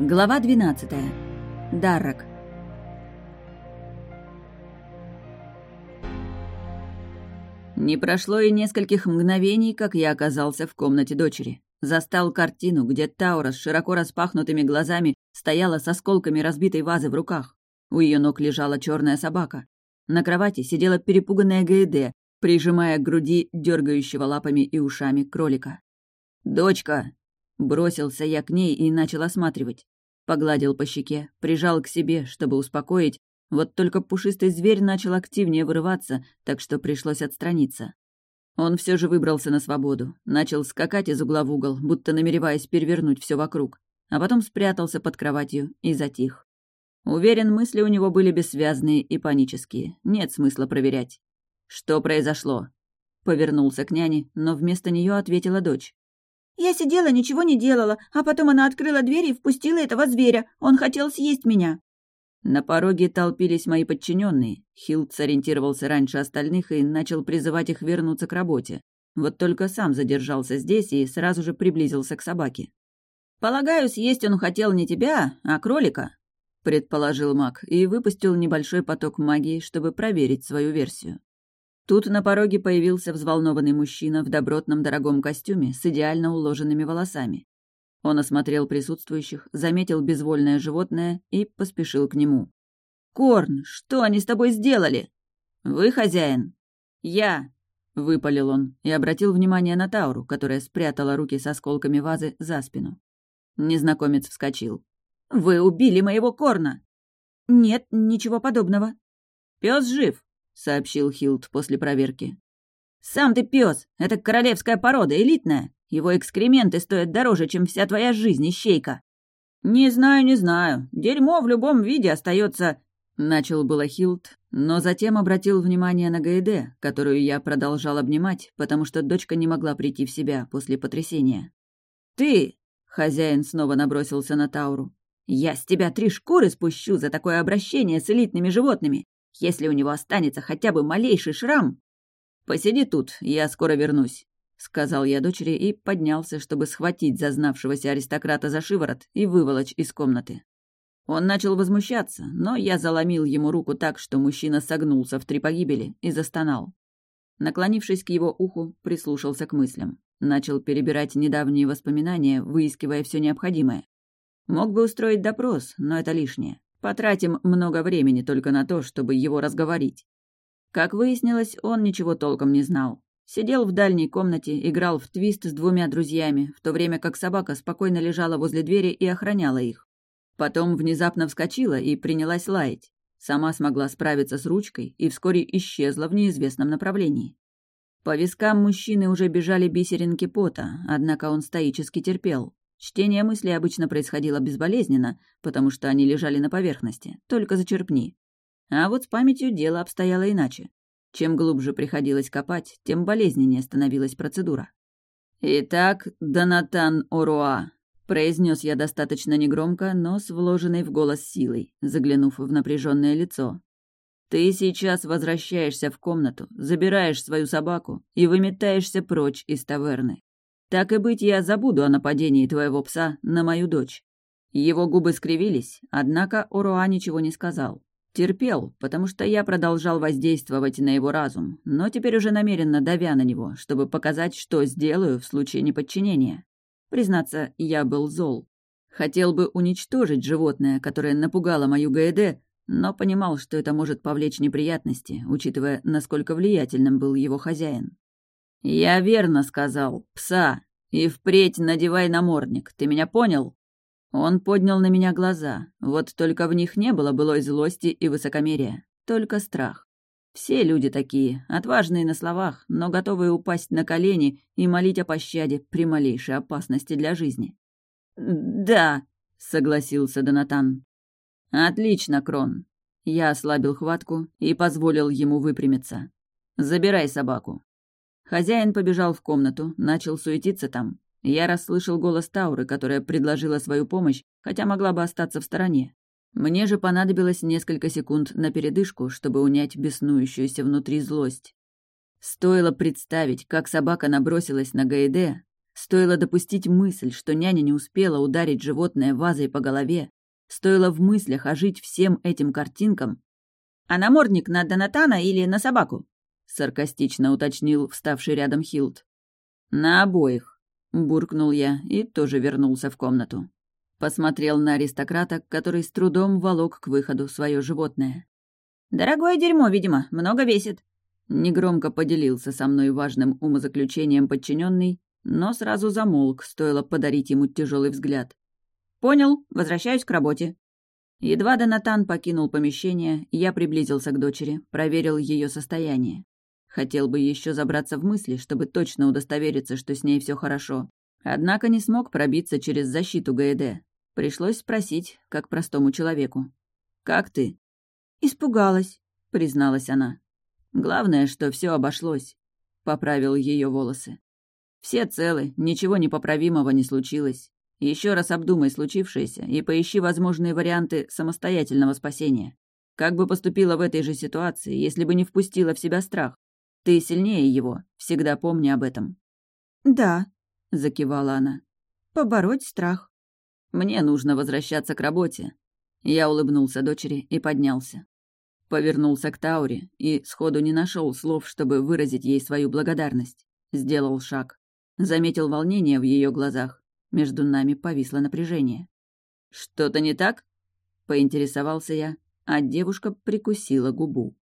Глава 12. Даррак. Не прошло и нескольких мгновений, как я оказался в комнате дочери. Застал картину, где Таура с широко распахнутыми глазами стояла с осколками разбитой вазы в руках. У ее ног лежала черная собака. На кровати сидела перепуганная Гаэде, прижимая к груди дергающего лапами и ушами кролика. «Дочка!» Бросился я к ней и начал осматривать. Погладил по щеке, прижал к себе, чтобы успокоить, вот только пушистый зверь начал активнее вырываться, так что пришлось отстраниться. Он все же выбрался на свободу, начал скакать из угла в угол, будто намереваясь перевернуть все вокруг, а потом спрятался под кроватью и затих. Уверен, мысли у него были бессвязные и панические. Нет смысла проверять. «Что произошло?» Повернулся к няне, но вместо нее ответила дочь. «Я сидела, ничего не делала, а потом она открыла дверь и впустила этого зверя. Он хотел съесть меня». На пороге толпились мои подчиненные. Хилд сориентировался раньше остальных и начал призывать их вернуться к работе. Вот только сам задержался здесь и сразу же приблизился к собаке. «Полагаю, съесть он хотел не тебя, а кролика», — предположил маг и выпустил небольшой поток магии, чтобы проверить свою версию. Тут на пороге появился взволнованный мужчина в добротном дорогом костюме с идеально уложенными волосами. Он осмотрел присутствующих, заметил безвольное животное и поспешил к нему. «Корн, что они с тобой сделали?» «Вы хозяин?» «Я», — выпалил он и обратил внимание на Тауру, которая спрятала руки с осколками вазы за спину. Незнакомец вскочил. «Вы убили моего Корна!» «Нет, ничего подобного». «Пес жив», — сообщил Хилд после проверки. «Сам ты пес! Это королевская порода, элитная. Его экскременты стоят дороже, чем вся твоя жизнь, ищейка». «Не знаю, не знаю. Дерьмо в любом виде остается...» Начал было Хилд, но затем обратил внимание на Гаэде, которую я продолжал обнимать, потому что дочка не могла прийти в себя после потрясения. «Ты!» — хозяин снова набросился на Тауру. «Я с тебя три шкуры спущу за такое обращение с элитными животными. Если у него останется хотя бы малейший шрам...» «Посиди тут, я скоро вернусь», — сказал я дочери и поднялся, чтобы схватить зазнавшегося аристократа за шиворот и выволочь из комнаты. Он начал возмущаться, но я заломил ему руку так, что мужчина согнулся в три погибели и застонал. Наклонившись к его уху, прислушался к мыслям. Начал перебирать недавние воспоминания, выискивая все необходимое. Мог бы устроить допрос, но это лишнее. Потратим много времени только на то, чтобы его разговорить. Как выяснилось, он ничего толком не знал. Сидел в дальней комнате, играл в твист с двумя друзьями, в то время как собака спокойно лежала возле двери и охраняла их. Потом внезапно вскочила и принялась лаять. Сама смогла справиться с ручкой и вскоре исчезла в неизвестном направлении. По вискам мужчины уже бежали бисеринки пота, однако он стоически терпел. Чтение мыслей обычно происходило безболезненно, потому что они лежали на поверхности, только зачерпни. А вот с памятью дело обстояло иначе. Чем глубже приходилось копать, тем болезненнее становилась процедура. «Итак, Донатан Оруа», — произнес я достаточно негромко, но с вложенной в голос силой, заглянув в напряженное лицо. «Ты сейчас возвращаешься в комнату, забираешь свою собаку и выметаешься прочь из таверны. Так и быть, я забуду о нападении твоего пса на мою дочь». Его губы скривились, однако Оруа ничего не сказал. Терпел, потому что я продолжал воздействовать на его разум, но теперь уже намеренно давя на него, чтобы показать, что сделаю в случае неподчинения. Признаться, я был зол. Хотел бы уничтожить животное, которое напугало мою ГЭД, но понимал, что это может повлечь неприятности, учитывая, насколько влиятельным был его хозяин. «Я верно сказал, пса, и впредь надевай намордник, ты меня понял?» Он поднял на меня глаза, вот только в них не было былой злости и высокомерия, только страх. Все люди такие, отважные на словах, но готовые упасть на колени и молить о пощаде при малейшей опасности для жизни. «Да», — согласился Донатан. «Отлично, Крон». Я ослабил хватку и позволил ему выпрямиться. «Забирай собаку». Хозяин побежал в комнату, начал суетиться там, я расслышал голос Тауры, которая предложила свою помощь, хотя могла бы остаться в стороне. Мне же понадобилось несколько секунд на передышку, чтобы унять беснующуюся внутри злость. Стоило представить, как собака набросилась на Гаэде, Стоило допустить мысль, что няня не успела ударить животное вазой по голове, стоило в мыслях ожить всем этим картинкам. «А намордник на Донатана или на собаку?» — саркастично уточнил вставший рядом Хилд. «На обоих», — буркнул я и тоже вернулся в комнату. Посмотрел на аристократа, который с трудом волок к выходу свое животное. «Дорогое дерьмо, видимо, много весит». Негромко поделился со мной важным умозаключением подчиненный, но сразу замолк, стоило подарить ему тяжелый взгляд. «Понял, возвращаюсь к работе». Едва Донатан покинул помещение, я приблизился к дочери, проверил ее состояние. Хотел бы еще забраться в мысли, чтобы точно удостовериться, что с ней все хорошо. Однако не смог пробиться через защиту ГЭД. Пришлось спросить, как простому человеку. «Как ты?» «Испугалась», — призналась она. «Главное, что все обошлось», — поправил ее волосы. «Все целы, ничего непоправимого не случилось. Еще раз обдумай случившееся и поищи возможные варианты самостоятельного спасения. Как бы поступила в этой же ситуации, если бы не впустила в себя страх? Ты сильнее его, всегда помни об этом». «Да», — закивала она. «Побороть страх». «Мне нужно возвращаться к работе». Я улыбнулся дочери и поднялся. Повернулся к Тауре и сходу не нашел слов, чтобы выразить ей свою благодарность. Сделал шаг. Заметил волнение в ее глазах. Между нами повисло напряжение. «Что-то не так?» — поинтересовался я, а девушка прикусила губу.